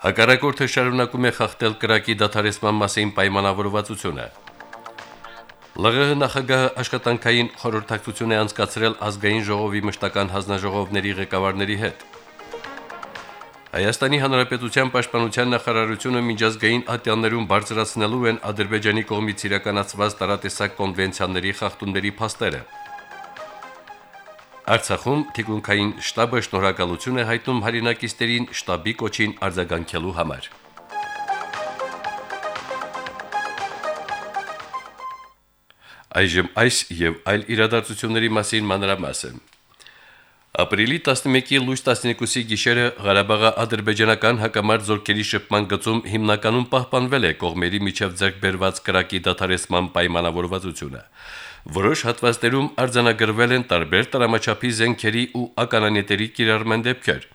Հակառակորդը շարունակում է խախտել կրակի դադարեցման մասին պայմանավորվածությունը։ ԼՂՀ նախագահը աշխատանքային խորհրդակցություն է անցկացրել ազգային ժողովի մշտական հանձնաժողովների ղեկավարների հետ։ Հայաստանի Հանրապետության Պաշտպանության նախարարությունը միջազգային ատյաններում բարձրացնելու են Ադրբեջանի կողմից իրականացված տարատեսակ կոնվենցիաների խախտումների փաստերը։ Արցախում թիկունքային շտաբը շնորհակալություն է հայտնում հայրենակիցներին շտաբի կոչին արձագանքելու համար։ Այժմ այս եւ այլ իրադարձությունների մասին մանրամասն։ Ապրիլի 11-ի լույս 12-ի գիշերը Ղարաբաղի ադրբեջանական հակամարտ զորքերի շփման գծում հիմնականում պահպանվել է կողմերի միջև ձեռք բերված կրակի դադարեցման պայմանավորվածությունը։ Որոշ հատվածներում արձանագրվել են տարբեր տրամաչափի զենքերի ու ականանետերի կիրառման դեպքեր։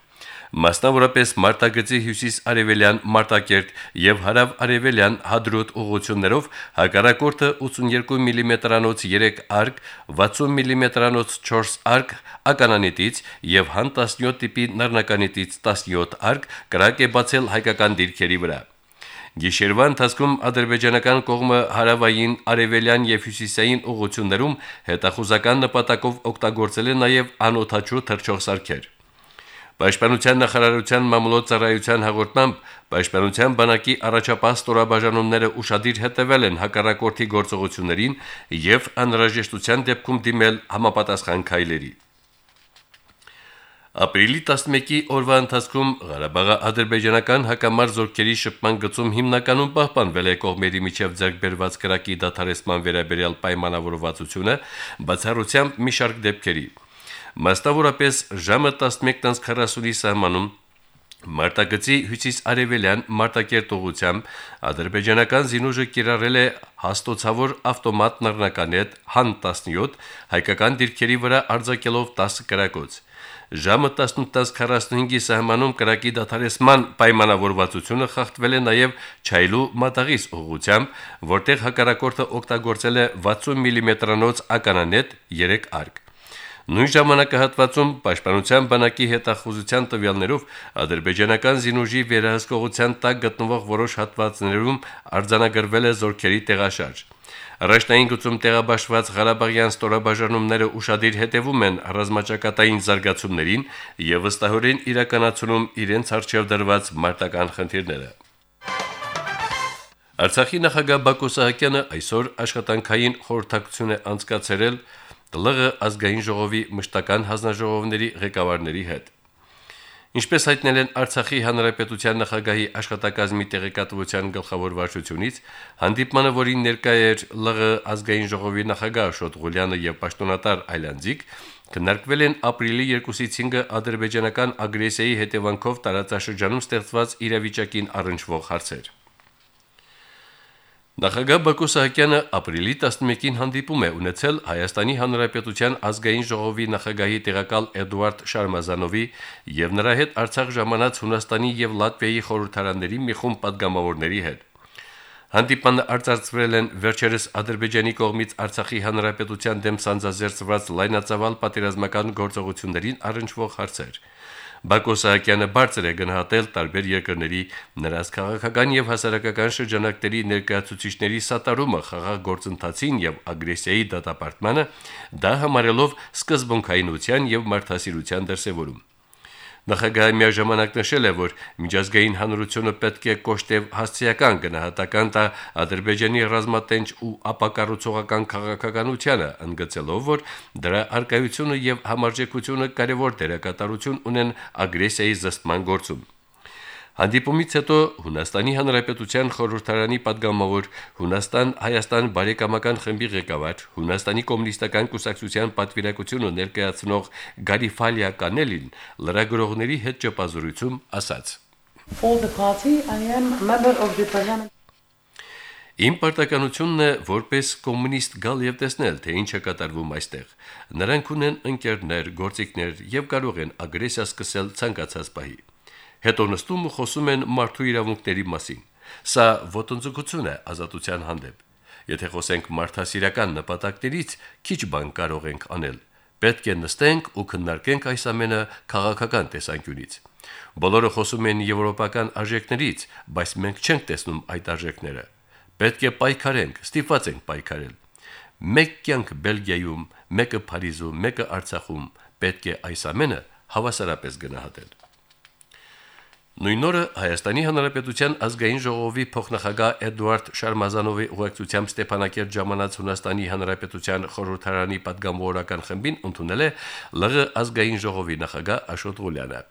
Մասնավորապես Մարտագծի հյուսիս-արևելյան Մարտակերտ եւ հարավ-արևելյան Հադրուտ ուղություններով հակառակորդը 82 մմ-անոց 3 արկ, 60 մմ-անոց 4 արկ ականանետից եւ հան 17 տիպի նռնականետից 17 արկ կրակ է բացել հայկական դիրքերի վրա։ Գիշերվա ընթացքում ադրբեջանական կողմը հարավային, արևելյան եւ հյուսիսային ուղություններում հետախուզական նպատակով օգտագործել է նաեւ անօթաչու թռչող սարքեր։ Պաշտպանության նախարարության մամուլոց ծառայության հաղորդմամբ Պաշտպանության բանակի առաջապահ ստորաբաժանումները ուշադիր հետևել են հակառակորդի գործողություններին եւ անհրաժեշտության դեպքում դիմել համապատասխան քայլերի։ Ապրիլի 11-ի օրվա ընթացքում Ղարաբաղի ադրբեջանական հակամարտ զորքերի շփման գծում հիմնականում պահպանվել է կողմերի միջև ձեռք բերված կրակի դադարեցման վերաբերյալ պայմանավորվածությունը, բացառությամբ մի շարք դեպքերի։ Մասնավորապես ժամը 11:40-ի սահմանում Մարտագծի հյուսիս-արևելյան Մարտակերտ ուղությամբ ադրբեջանական զինուժը կիրառել է հաստոցավոր ավտոմատ նռնականետ հան 17 հայկական դիրքերի վրա արձակելով 10 կրակոց։ Ժամը 18:45-ի սահմանում կրակի դադարեցման պայմանավորվածությունը խախտվել է նաև Չայլու մատաղիս ուղությամբ, որտեղ հակառակորդը օգտագործել է 60 մմ-անոց ականանետ 3 արկ։ Նույն ժամանակահատվածում Պաշտպանության բանակի հետախուզության տվյալներով ադրբեջանական զինուժի վերահսկողության տակ գտնվող որոշ հատվածներում արձանագրվել է զորքերի տեղաշարժ։ Առաջնային գծում տեղաբաշխված Ղարաբաղյան ստորաբաժանումները ուշադիր հետևում են ռազմաճակատային զարգացումներին եւ վստահորեն իրականացնում իրենց արժեվ դրված մարտական խնդիրները։ Արցախի նախագահ Բակո Սահակյանը այսօր աշխատանքային խորհրդակցություն է անցկացրել ԼՂ ազգային ժողովի մշտական հանձնաժողովների ղեկավարների հետ։ Ինչպես հայտնել են Արցախի հանրապետության նախագահի աշխատակազմի տեղեկատվության գլխավոր վարչությունից, հանդիպմանը, որին ներկայ էր ԼՂ ազգային ժողովի նախագահ Շոտ Ղուլյանը եւ պաշտոնատար Այլանդզիկ, քննարկվել են ապրիլի 2-ից 5-ը ադրբեջանական ագրեսիայի հետևանքով տարածաշրջանում ստեղծված իրավիճակին առնչվող հարցեր։ Նախագահ Բակո Սահակյանը ապրիլի 11-ին հանդիպում է ունեցել Հայաստանի Հանրապետության ազգային ժողովի նախագահի տեղակալ Էդուարդ Շարմազանովի եւ նրա հետ Արցախ ժամանած Հունաստանի եւ Լատվիայի խորհրդարանների մի խումբ падգամավորների հետ։ Հանդիպանը արձարծվել են վերջերս Ադրբեջանի կողմից Արցախի Հանրապետության դեմ սանձազերծված լայնածավալ պատերազմական գործողություններին առնչվող հարցեր։ Բակո Սահակյանը բարձր է գնահատել տարբեր երկրների նրանց քաղաքական եւ հասարակական շրջանակների ներկայացուցիչների սատարումը խաղաղ գործընթացին եւ ագրեսիայի դատապարտմանը, դա համարելով սկզբունքայինության եւ մարդասիրության դրսեւորում։ Նախագահը միաժամանակ նշել է, որ միջազգային հանրությունը պետք է կոշտև հասցեական գնահատական տա Ադրբեջանի ռազմատենչ ու ապակառուցողական քաղաքականությանը, ընդգծելով, որ դրա արկայությունը եւ համարժեքությունը կարևոր դերակատարություն ունեն ագրեսիայի զսպման գործում։ Հանդիպումից հետո Հունաստանի Հանրապետության խորհրդարանի падգամավոր Հունաստան-Հայաստան բարեկամական խմբի ղեկավար Հունաստանի կոմունիստական կուսակցության պատվիրակությունը ներկայացնող Գարիֆալիա Կանելին լրագրողների հետ ճեպազրույցում ասաց. For the party I am member of the parliament Իմ պարտականությունն է որպես կոմունիստ գալ եւ տեսնել, թե ինչ է կատարվում այստեղ։ Նրանք ունեն ընկերներ, գործիքներ եւ կարող են ագրեսիա սկսել ցանկացած պահի։ Հետո նստում ու խոսում են մարդու իրավունքների մասին։ Սա ոտնձգություն է ազատության հանդեպ։ Եթե խոսենք մարդասիրական նպատակներից, քիչ բան կարող ենք անել։ Պետք է նստենք ու քննարկենք այս ամենը քաղաքական տեսանկյունից։ Բոլորը խոսում են եվրոպական արժեքներից, բայց մենք չենք տեսնում այդ արժեքները։ Պետք է պայքարենք, ստիպված ենք պայքարել։ Մեկ կյանք Բելգիայում, մեկը Փարիզում, մեկը Արցախում, պետք է այս ամենը հավասարապես գնահատել։ Նույն օրը Հայաստանի Հանրապետության ազգային ժողովի փոխնախագահ Էդուարդ Շարմազանովի ուղեկցությամբ Ստեփանակերտ ժամանած Հունաստանի Հանրապետության խորհրդարանի падգամավորական խմբին ընդունել է ԼՂ ազգային ժողովի նախագահ Աշոտ Ղուլյանը։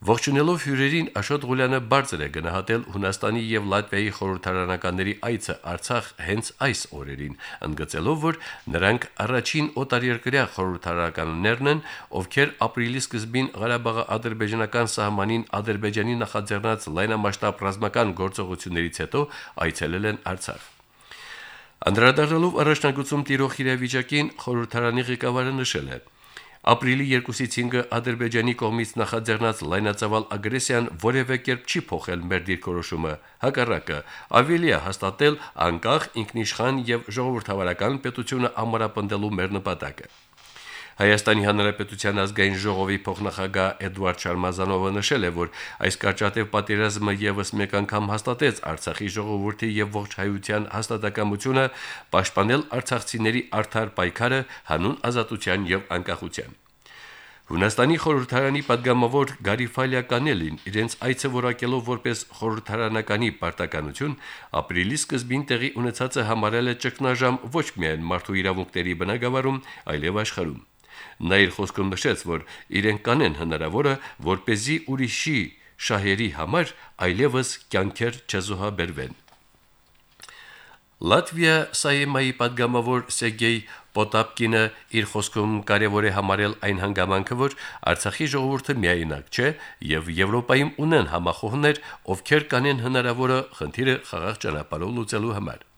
Ողջունելով հյուրերին Աշոտ Ղուլյանը բարձր է գնահատել Հունաստանի եւ Լատվիայի խորհրդարանականների այցը Արցախ հենց այս օրերին, ընդգծելով, որ նրանք առաջին օտարերկրյա խորհրդարանականներն են, ովքեր ապրիլի սկզբին Ղարաբաղի ադրբեջանական սահմանին Ադրբեջանի նախաձեռնած լայնամասշտաբ ռազմական գործողություններից հետո այցելել են Արցախ։ Անդրադառնալով առաջնագծում տիրող իրավիճակին խորհրդարանի ղեկավարը նշել է. Ապրիլի 2-ից 5-ը Ադրբեջանի կողմից նախաձեռնած լայնածավալ ագրեսիան որևէ կերպ չի փոխել մեր դիրքորոշումը, հակառակը ավելի է հաստատել անկախ ինքնիշխան եւ ժողովրդավարական պետությունը ամրապնդելու մեր նպատակը։ Հայաստանի Հանրապետության ազգային ժողովի փոխնախագահ Էդուարդ Շարմազանովը նշել է, որ այս կարճատև պատերազմը եւս մեկ անգամ հաստատեց Արցախի ժողովրդի եւ ողջ հայության հաստատակամությունը պաշտպանել արցախցիների արդար պայքարը հանուն ազատության եւ անկախության։ Հունաստանի խորհրդարանի падգամավոր Գարիֆալիա Կանելին իրենց այցը որակելով որպես խորհրդարանականի պարտականություն ապրիլի սկզբին տեղի ունեցածը համարել է ճգնաժամ ոչ միայն մարդու իրավունքների բնագավառում, այլև աշխարհում։ Նա իր խոսքում նշեց, որ իրենք կանեն հնարավորը, որ เป զի ուրիշի շահերի համար այլևս կյանքեր չզոհաբերվեն։ Լատվիա Սայեմայի падգամավոր Սեգեյ Պոտապկինը իր խոսքում կարևոր է համարել այն հանգամանքը, որ Արցախի ժողովուրդը միայնակ չէ եւ Եվրոպայում ունեն համախոհներ, ովքեր կանեն հնարավորը խնդիրը խաղաղ ճանապարհով լուծելու համար։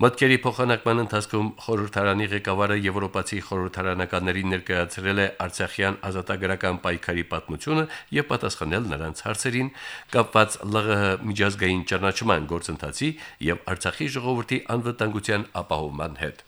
Մտքերի փոխանակման ընթացքում խորհրդարանի ղեկավարը եվրոպացի խորհրդարանականներին ներկայացրել է Արցախյան ազատագրական պայքարի պատմությունը եւ պատասխանել նրանց հարցերին կապված ԼՂՀ միջազգային ճանաչման գործընթացի եւ Արցախի ժողովրդի անվտանգության ապահովման հետ։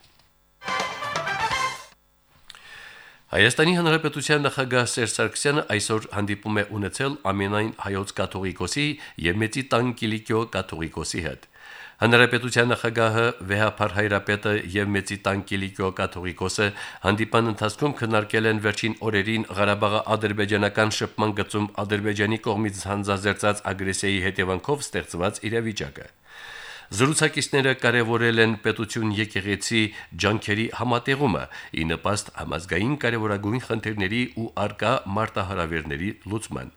Հայաստանի Հանրապետության նախագահ Սերժ Սարգսյանը այսօր հանդիպում է ունեցել ամենայն հայոց կաթողիկոսի եւ Մեծի Տան Կիլիկիո կաթողիկոսի հետ։ Հանրապետության նախագահը Վեհապար Հայրապետը եւ Մեծի Տանկիլիկո կաթողիկոսը հանդիպան ընթացքում քննարկել են վերջին օրերին Ղարաբաղի ադրբեջանական շփման գծում Ադրբեջանի կողմից հանձազերծած ագրեսիայի հետևանքով ստեղծված իրավիճակը։ Զրուցակիցները կարևորել են պետություն եկեղեցի ջանքերի համատեղումը՝ ի նպաստ համազգային կարևորագույն խնդիրների ու արկա մարտահրավերների լուծման։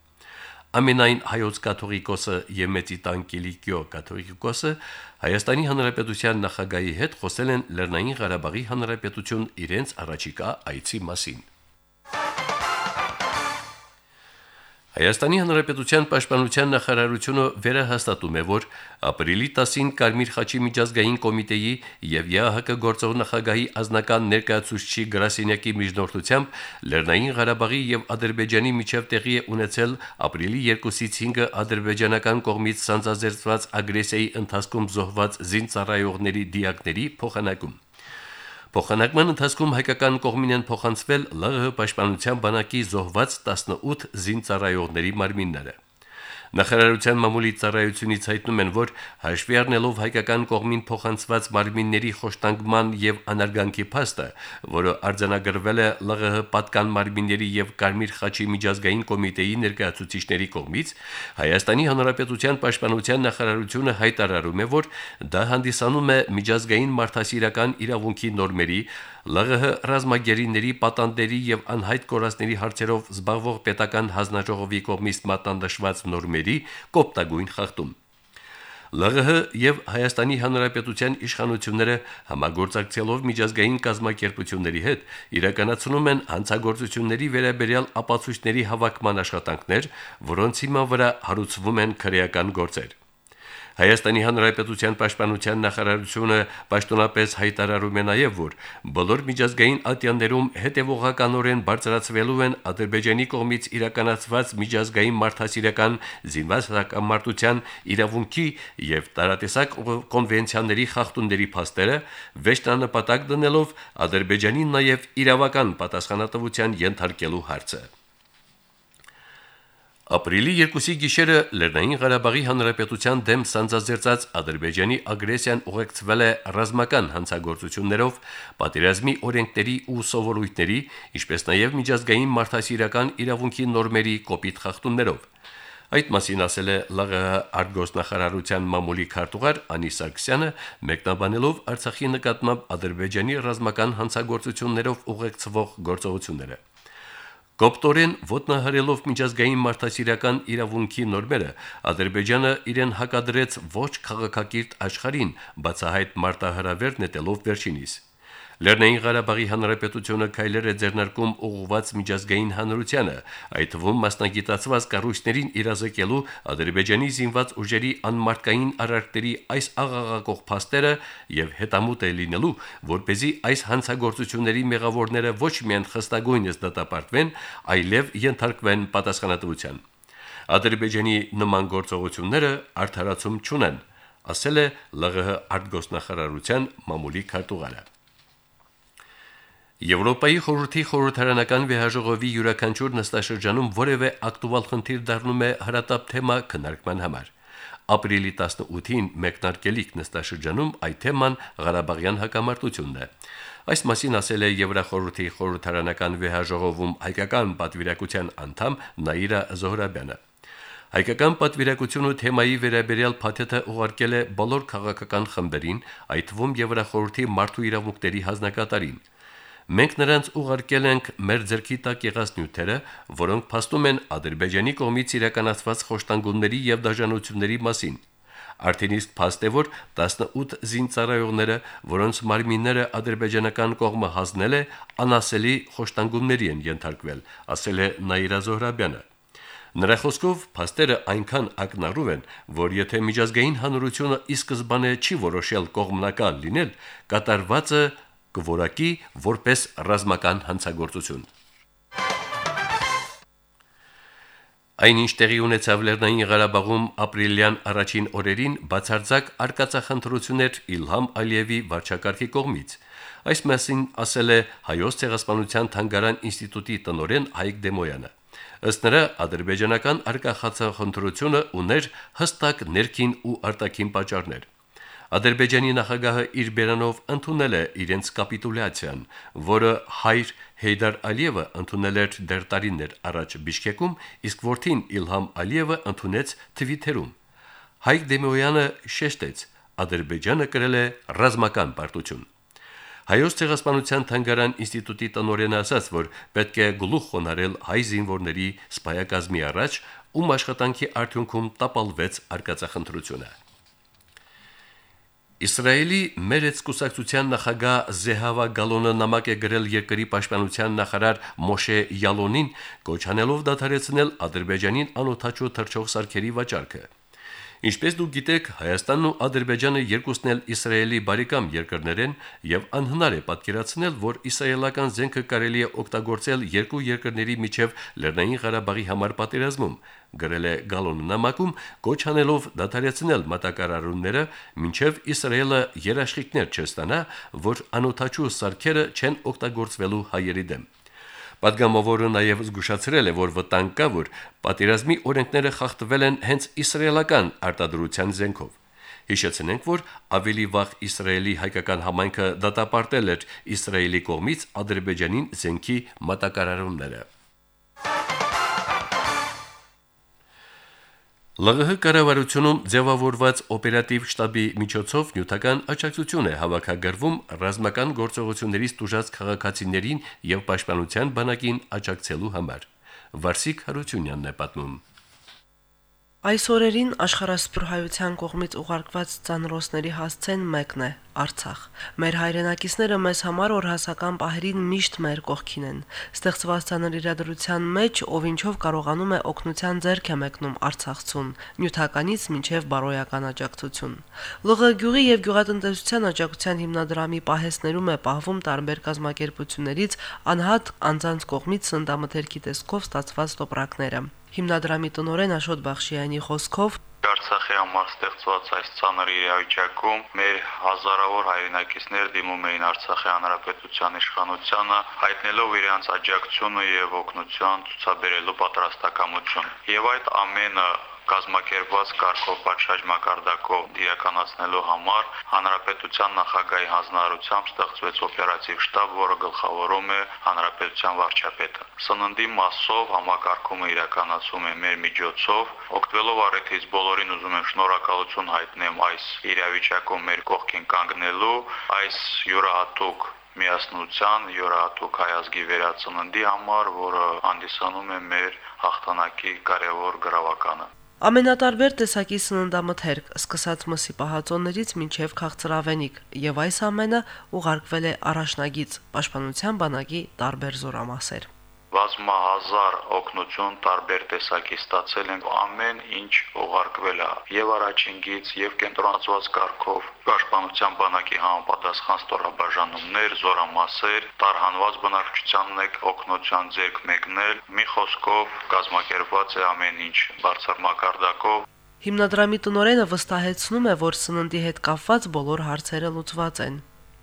Ամենայն հայոց կաթողիկոսը եւ Մեծի Տանկիլիկիո կաթողիկոսը Հայաստանի Հանրապետության նախագահի հետ խոսել են Լեռնային Ղարաբաղի Հանրապետություն իրենց առաջիկա այցի մասին։ Հայաստանի Հանրապետության Պաշտպանության նախարարությունը վերահաստատում է, որ ապրիլի 10-ին Կարմիր խաչի միջազգային կոմիտեի եւ ԵԱՀԿ գործող նախագահի ազնական ներկայացուցչի Գրասենյակի միջնորդությամբ Լեռնային Ղարաբաղի եւ Ադրբեջանի միջև տեղի է ունեցել ապրիլի 2-ից 5-ը ադրբեջանական կողմից սանձազերծված ագրեսիայի ընթացքում զոհված զինծառայողների դիակների փոխանակում։ Փոխանակման ընթացքում հայկական կողմին են փոխանցվել ԼՂՀ պաշտպանության բանակի զոհված 18 զինծառայողների մարմինները։ Նախարարության մամուլի ծառայությունից հայտնում են, որ հաշվի առնելով հայկական կողմին փոխանցված մարմինների խոշտանգման եւ անարգանքի փաստը, որը արձանագրվել է ԼՂՀ պատկան մարմինների եւ Կարմիր խաչի միջազգային կոմիտեի ներկայացուցիչների կողմից, Հայաստանի Հանրապետության պաշտպանության նախարարությունը հայտարարում է, որ դա հանդիսանում է միջազգային մարդասիրական իրավունքի նորմերի ԼՂՀ ռազմագերիների պատանդերի եւ անհայտ կորածների հարցերով զբաղվող պետական հանձնաժողովի կողմից մատանդաշված նորմերի կոպտագույն խախտում։ ԼՂՀ եւ Հայաստանի Հանրապետության իշխանությունները համագործակցելով միջազգային կազմակերպությունների հետ իրականացնում են հանցագործությունների վերաբերյալ ապացույցների հավաքման աշխատանքներ, որոնց հիման վրա հարուցվում են քրեական գործեր։ Հայաստանի Հանրապետության Պաշտպանության նախարարությունը պաշտոնապես հայտարարում է նաև, որ բոլոր միջազգային ատյաններում հետևողականորեն բարձրացվելու են Ադրբեջանի կողմից իրականացված միջազգային մարդասիրական զինված հակամարտության իրավունքի եւ տարատեսակ կոնվենցիաների խախտումների փաստերը, վեճտանապատակ դնելով Ադրբեջանին նաև իրավական պատասխանատվության ենթարկելու հարցը։ Ապրիլի 2-ի գիշերը Լեռնային Ղարաբաղի Հանրապետության դեմ սանձազերծած Ադրբեջանի ագրեսիան ուղեկցվել է ռազմական հանցագործություններով, պատերազմի օրենքների ու սովորույթների, ինչպես նաև միջազգային մարդասիրական իրավունքի նորմերի կոպիտ խախտումներով։ Այդ մասին ասել է ԼՂՀ արտգոսնախարարության մամուլի քարտուղար Անի Սարգսյանը, մեկնաբանելով Արցախի նկատմամբ Ադրբեջանի ռազմական հանցագործություններով ուղեկցվող գործողությունները։ Կոպտորեն ոտնահարելով միջազգային մարդասիրական իրավունքի նորմերը, Ադրբեջանը իրեն հակադրեց ոչ քաղաքակիրթ աշխարհին, բացահայտ մարտահրավեր նետելով վերջինիս։ Լեռնային Ղարաբաղի Հանրապետությունը քայլեր է ձեռնարկում ուղղված միջազգային հանրությանը, այդ թվում մասնագիտացված կառույցներին իրազեկելու Ադրբեջանի զինված ուժերի անմարտկային արարքների այս աղաղակող փաստերը եւ հետամուտ է լինելու, որ เป զի այս հանցագործությունների մեղավորները ոչ միայն խստագույնս դատապարտվեն, այլև ենթարկվեն պատասխանատվության։ Ադրբեջանի նման գործողությունները արդարացում չունեն, ասել է ԼՂՀ արտգոսնախարարության մամուլի քարտուղարը։ Եվրոպայի խորհրդի խորհրդարանական վեհաժողովի յուրաքանչյուր նստաշրջանում որևէ ակտուալ խնդիր դառնում է հարատապ թեմա քննարկման համար։ Ապրիլի 18-ին մեկնարկելիք նստաշրջանում այդ թեման Ղարաբաղյան հակամարտությունն է։ Այս մասին ասել է Եվրախորհրդի խորհրդարանական վեհաժողովում հայկական պատվիրակության անդամ Նաիրա Զոհրաբյանը։ Հայկական պատվիրակությունը թեմայի վերաբերյալ փաթեթը ուղարկել է բոլոր քաղաքական խմբերին, այդ թվում Եվրախորհրդի մարդու իրավունքների հանձնակատարին։ Մենք նրանց ուղարկել ենք մեր ձեռքի տակ եղած նյութերը, որոնք փաստում են Ադրբեջանի կողմից իրականացված խոշտանգումների եւ դաժանությունների մասին։ Արդեն իսկ փաստ է, որ 18 զինծառայողները, որոնց մարմինները ադրբեջանական կողմը հանձնել է, անասելի խոշտանգումների են ենթարկվել, ասել է Նաիրա Զոհրաբյանը։ Նրա խոսքով փաստերը այնքան ակնառու են, որ եթե միջազգային հանրությունը ի սկզբանե չի որոշել կողմնակալ լինել, կատարվածը կորակի որպես ռազմական հանցագործություն։ Այնինչ տեղի ունեցավ Լեռնային Ղարաբաղում ապրիլյան առաջին օրերին բացարձակ արկածախնդրություններ Իլհամ Ալիևի վարչակարգի կողմից։ Այս մասին ասել է Հայոց ցեղասպանության թանգարան ինստիտուտի տնօրեն Հայկ Դեմոյանը։ Ըստ նրա ադրբեջանական արկախացախնդրությունը ուներ հստակ ներքին ու արտաքին պատճառներ։ Ադրբեջանի նախագահը իր բերանով ընդունել է իրենց կապիտուլյացիան, որը հայր Հեյդար Ալիևը ընդունել էր դեռ տարիներ առաջ Բիշկեկում, իսկ որդին Իլհամ Ալիևը ընդունեց Թվիթերում։ Հայկ Դեմոյանը շեշտեց. Ադրբեջանը կրել է ռազմական պարտություն։ Հայոց ցեղասպանության թանգարան ինստիտուտի տնօրենը ասաց, որ պետք է գլուխ խոնարել հայ զինվորների սպայակազմի առաջ, ում աշխատանքի արդյունքում տապալվեց արկածախնդրությունը։ Իսրայելի Մերեց կուսակցության նախագահ Զեհավա Գալոնը նամակ է գրել երկրի պաշտպանության նախարար Մոշե Յալոնին, կոչանելով դադարեցնել Ադրբեջանին անօթաչու թռչող սարքերի վաճառքը։ Ինչպես դուք գիտեք, Հայաստանն ու Ադրբեջանը երկուսն էլ Իսրայելի բարեկամ երկրներ են եւ անհնար է պատկերացնել, որ իսրայելական զենքը կարելի է օգտագործել երկու երկրների միջև Լեռնային Ղարաբաղի համար պատերազմում, գրել է Գալոնը նամակում, կոչ անելով դադարեցնել մտակարարումները, մինչև Իսրայելը երաշխիքներ չստանա, որ անօթաչու սարքերը չեն օգտագործվելու հայերի դեմ։ Պատգամավորը նաև զգուշացրել է, որ վտանգ կա, որ պատերազմի օրենքները խախտվել են հենց իսրայելական արտադրության զենքով։ Հիշեցնենք, որ ավելի վաղ Իսրայելի հայկական համայնքը դատապարտել էր Իսրայելի կողմից Ադրբեջանին զենքի մատակարարումները։ ԼՂՀ կառավարությունում ձևավորված օպերատիվ շտաբի միջոցով նյութական աջակցություն է հավաքագրվում ռազմական գործողություններից դժուժած քաղաքացիներին եւ պաշտպանության բանակին աջակցելու համար։ Վարսիկ Հարությունյանն է պատմում։ Այս օրերին աշխարհասփյուռ կողմից ուղարկված ցանրոցների հասցեն մեկն է՝ Արցախ։ Մեր հայրենակիցները մեզ համար օրհասական պահերին միշտ մեր կողքին են։ Ստեղծված ցաներ իրադրության մեջ ով ինչով կարողանում է օգնության ձեռք է մեկնում Արցախցուն՝ նյութականից մինչև բարոյական աջակցություն։ ԼՂ գյուղի եւ գյուղատնտեսության աջակցության հիմնադրամի պահեսներում է պահվում տարբեր կազմակերպություններից անհատ անձանց կողմից սնդամթերքի տեսքով ստացված տոպրակները։ Հիմնադրամի տնօրեն Աշոտ Բախշյանի խոսքով Արցախի համար ստեղծված այս ցաներ իրավիճակում մեր հազարավոր հայրենակիցներ դիմում էին Արցախի հանրապետության իշխանությանը, հայտնելով իրենց աջակցությունը եւ օգնություն ցուցաբերելու պատրաստակամություն։ Եվ այդ ամենը կազմակերպված կարգով պատշաճ մակարդակով իրականացնելու համար հանրապետության նախագահի հանձնարարությամբ ստեղծվեց օպերատիվ շտաբ, որը գլխավորում է հանրապետության վարչապետը։ Սննդի մասով համակարգումը իրականացում է մեր միջոցով, օգտվելով առիթից բոլորին ուզում եմ շնորհակալություն հայտնեմ այս իրավիճակում մեր կողքին կանգնելու, այս յուրահատուկ միասնության յուրահատուկ հայազգի վերածննդի համար, որը հանդիսանում է մեր հաղթանակի կարևոր գրավականը։ Ամենատարբեր տեսակի սննդամթերք, սկսած մսի պահածոներից մինչև քաղցրավենիք, եւ այս ամենը ուղարկվել է առաջնագից Պաշտպանության բանակի տարբեր զորամասեր բազմահազար օգնություն տարբեր տեսակի ստացել ենք ամեն ինչ ուղարկվել է եւ առաջինգից եւ կենտրոնացված կարգով պաշտպանության բանակի համապատասխան ստորաբաժանումներ, զորամասեր, տարհանված բնակչությանն եք օգնության ձեռք մեկնել, մի խոսքով կազմակերպված է ամեն ինչ բարձր մակարդակով Հիմնադրամի տնորենը վստահեցնում է, որ սննդի հետ կապված բոլոր հարցերը լուծված են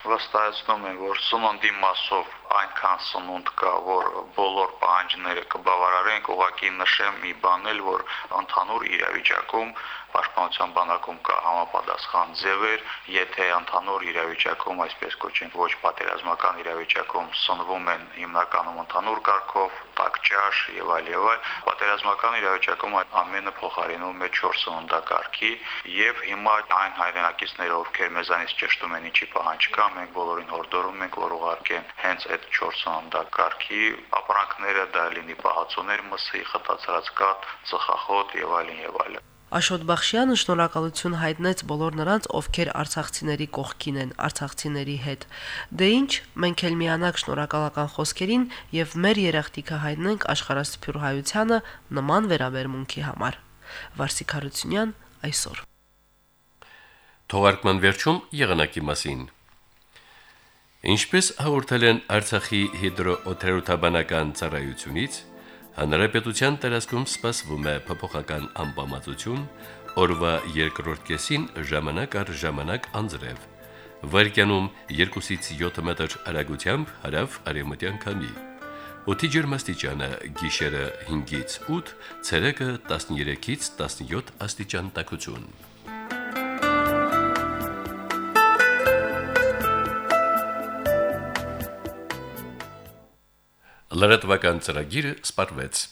վստահեցնում եմ, որ սննդի մասով այնքան սնունդ կա, որ բոլոր պահանջները կբավարարենք, ուղղակի նշեմ մի բան էլ, որ ընդհանուր իրավիճակում պաշտպանության բանակում կա համապատասխան ձևեր, եթե ընդհանուր իրավիճակում, այսպես կոչենք, ոչ պատերազմական իրավիճակում սնվում են հիմնականում ընդհանուր կարգով, տակճաշ եւ այլ եւ այլ, պատերազմական իրավիճակում այդ ամենը փոխարինում է 4 սննդակարգի եւ հիմա այն հայրենակիցները, ովքեր մեզանից ճշտում են ինչի պահանջ կա, մենք բոլորին հորդորում ենք, որ ուղարկեն հենց այդ 4 սննդակարգի ապրանքները, դա լինի պահածոներ, մսի, խտացած կաթ, ծխախոտ եւ այլն եւ այլն։ Աշոտ Բախշյանը շնորհակալություն հայտնեց բոլոր նրանց, ովքեր արցախցիների կողքին են, արցախցիների հետ։ Դե ինչ, մենք էլ միանակ շնորհակալական խոսքերին եւ մեր երախտիկը հայտնենք աշխարհասփյուր հայությանը նման վերաբերմունքի համար։ Վարսիկ Հարությունյան այսօր։ Թողարկման վերջում եղանակի մասին։ Ինչպես հաղորդել են Արցախի հիդրոօթերոթաբանական ծառայությունից, Հանրապետության տարածքում սպասվում է փոփոխական անբավարարություն, օրվա երկրորդ կեսին ժամանակ առ ժամանակ անձրև։ Վարկյանում 2-ից 7 մետր արագությամբ հարավ արևմտյան քամի։ Օդի ջերմաստիճանը՝ գիշերը 5-ից 8, ցերեկը 13-ից 17 աստիճան տաքություն։ Լրատվական ծրագիրը սպարվեց։